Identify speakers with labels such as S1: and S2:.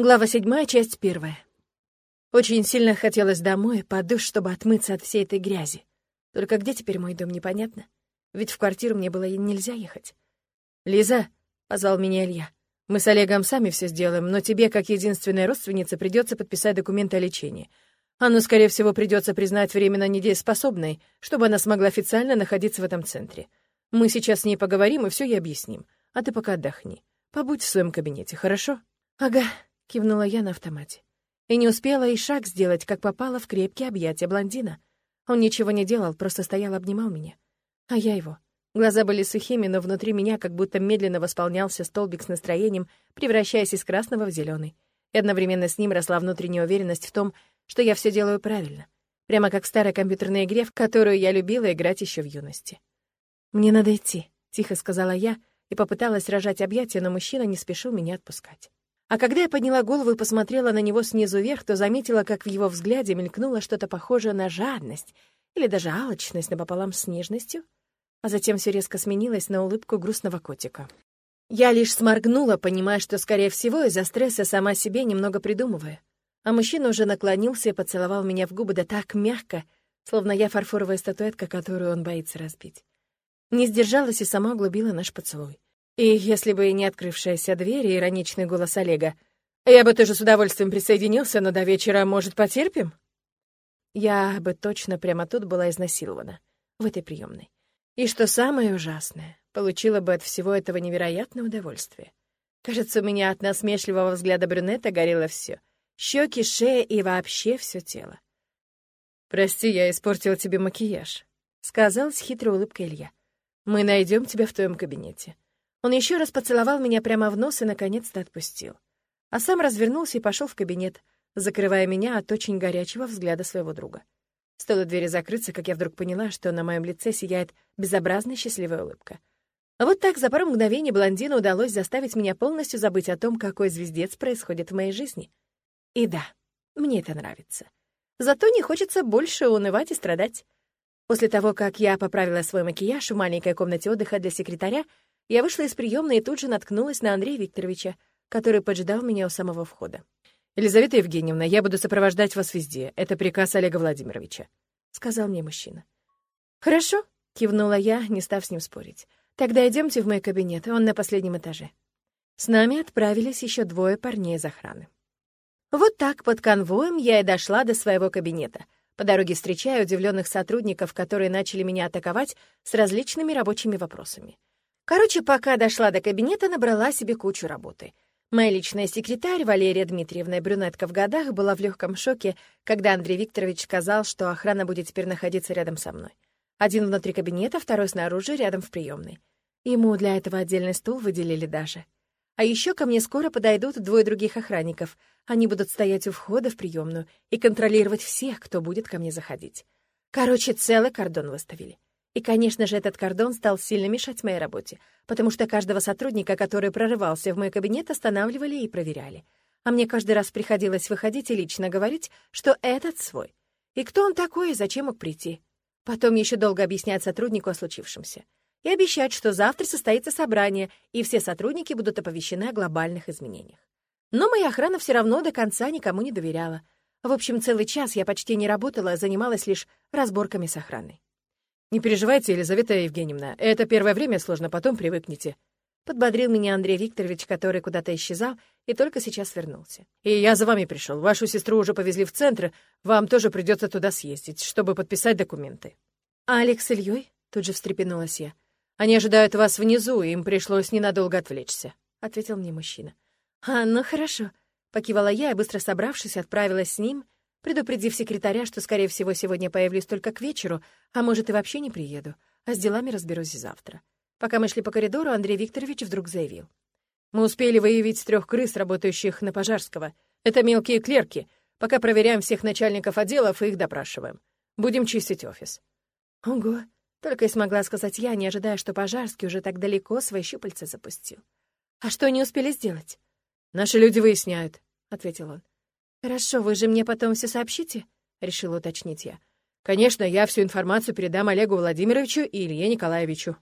S1: Глава седьмая, часть первая. Очень сильно хотелось домой, под душ, чтобы отмыться от всей этой грязи. Только где теперь мой дом, непонятно. Ведь в квартиру мне было и нельзя ехать. «Лиза», — позвал меня Илья, — «мы с Олегом сами все сделаем, но тебе, как единственной родственнице, придется подписать документы о лечении. Анну, скорее всего, придется признать временно недееспособной, чтобы она смогла официально находиться в этом центре. Мы сейчас с ней поговорим и все ей объясним. А ты пока отдохни. Побудь в своем кабинете, хорошо?» «Ага», — кивнула я на автомате. И не успела и шаг сделать, как попала в крепкие объятия блондина. Он ничего не делал, просто стоял, обнимал меня. А я его. Глаза были сухими, но внутри меня как будто медленно восполнялся столбик с настроением, превращаясь из красного в зеленый. И одновременно с ним росла внутренняя уверенность в том, что я все делаю правильно. Прямо как в старой компьютерной игре, в которую я любила играть еще в юности. «Мне надо идти», — тихо сказала я и попыталась рожать объятия, но мужчина не спешил меня отпускать. А когда я подняла голову и посмотрела на него снизу вверх, то заметила, как в его взгляде мелькнуло что-то похожее на жадность или даже алчность напополам с нежностью, а затем все резко сменилось на улыбку грустного котика. Я лишь сморгнула, понимая, что, скорее всего, из-за стресса сама себе немного придумывая. А мужчина уже наклонился и поцеловал меня в губы да так мягко, словно я фарфоровая статуэтка, которую он боится разбить. Не сдержалась и сама углубила наш поцелуй. И если бы не открывшаяся дверь и ироничный голос Олега, я бы тоже с удовольствием присоединился, но до вечера, может, потерпим? Я бы точно прямо тут была изнасилована, в этой приемной. И что самое ужасное, получила бы от всего этого невероятное удовольствие. Кажется, у меня от насмешливого взгляда брюнета горело все: щеки, шея и вообще все тело. «Прости, я испортил тебе макияж», — сказал с хитрой улыбкой Илья. «Мы найдем тебя в твоем кабинете. Он еще раз поцеловал меня прямо в нос и, наконец-то, отпустил. А сам развернулся и пошел в кабинет, закрывая меня от очень горячего взгляда своего друга. Стоило двери закрыться, как я вдруг поняла, что на моем лице сияет безобразная счастливая улыбка. А вот так за пару мгновений блондину удалось заставить меня полностью забыть о том, какой звездец происходит в моей жизни. И да, мне это нравится. Зато не хочется больше унывать и страдать. После того, как я поправила свой макияж в маленькой комнате отдыха для секретаря, я вышла из приемной и тут же наткнулась на Андрея Викторовича, который поджидал меня у самого входа. «Елизавета Евгеньевна, я буду сопровождать вас везде. Это приказ Олега Владимировича», — сказал мне мужчина. «Хорошо», — кивнула я, не став с ним спорить. «Тогда идемте в мой кабинет, он на последнем этаже». С нами отправились еще двое парней из охраны. Вот так под конвоем я и дошла до своего кабинета. По дороге встречаю удивленных сотрудников, которые начали меня атаковать с различными рабочими вопросами. Короче, пока дошла до кабинета, набрала себе кучу работы. Моя личная секретарь Валерия Дмитриевна, брюнетка в годах, была в легком шоке, когда Андрей Викторович сказал, что охрана будет теперь находиться рядом со мной. Один внутри кабинета, второй снаружи, рядом в приемной. Ему для этого отдельный стул выделили даже. А еще ко мне скоро подойдут двое других охранников. Они будут стоять у входа в приемную и контролировать всех, кто будет ко мне заходить. Короче, целый кордон выставили. И, конечно же, этот кордон стал сильно мешать моей работе, потому что каждого сотрудника, который прорывался в мой кабинет, останавливали и проверяли. А мне каждый раз приходилось выходить и лично говорить, что этот свой. И кто он такой и зачем мог прийти? Потом еще долго объяснять сотруднику о случившемся. И обещать, что завтра состоится собрание, и все сотрудники будут оповещены о глобальных изменениях. Но моя охрана все равно до конца никому не доверяла. В общем, целый час я почти не работала, а занималась лишь разборками с охраной. «Не переживайте, Елизавета Евгеньевна, это первое время сложно, потом привыкнете». Подбодрил меня Андрей Викторович, который куда-то исчезал и только сейчас вернулся. «И я за вами пришел. Вашу сестру уже повезли в центр, вам тоже придется туда съездить, чтобы подписать документы». «А Алекс с Ильей?» — тут же встрепенулась я. «Они ожидают вас внизу, им пришлось ненадолго отвлечься», — ответил мне мужчина. «А, ну хорошо», — покивала я и, быстро собравшись, отправилась с ним — предупредив секретаря, что, скорее всего, сегодня появлюсь только к вечеру, а может, и вообще не приеду, а с делами разберусь завтра. Пока мы шли по коридору, Андрей Викторович вдруг заявил. «Мы успели выявить трех крыс, работающих на Пожарского. Это мелкие клерки. Пока проверяем всех начальников отделов и их допрашиваем. Будем чистить офис». «Ого!» — только и смогла сказать я, не ожидая, что Пожарский уже так далеко свои щупальца запустил. «А что они успели сделать?» «Наши люди выясняют», — ответил он. «Хорошо, вы же мне потом все сообщите?» — решила уточнить я. «Конечно, я всю информацию передам Олегу Владимировичу и Илье Николаевичу»,